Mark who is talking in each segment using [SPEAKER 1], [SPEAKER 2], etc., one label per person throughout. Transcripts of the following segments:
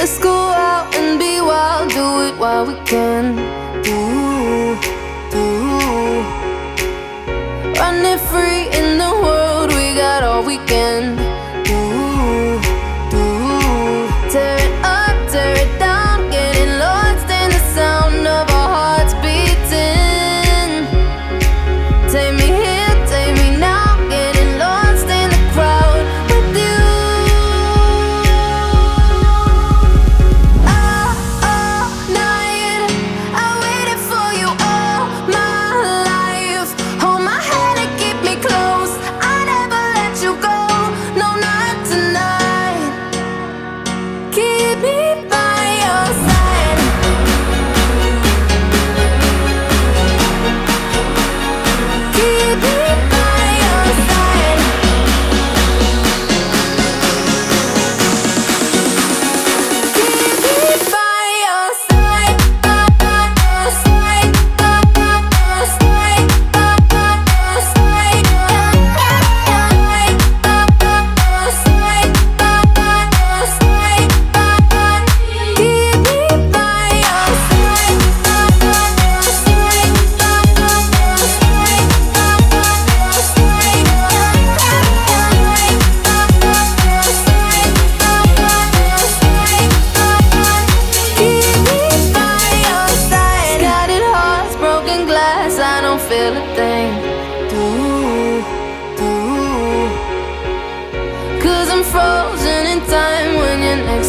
[SPEAKER 1] Let's go out and be wild, do it while we can.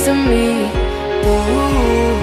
[SPEAKER 1] to me. Ooh.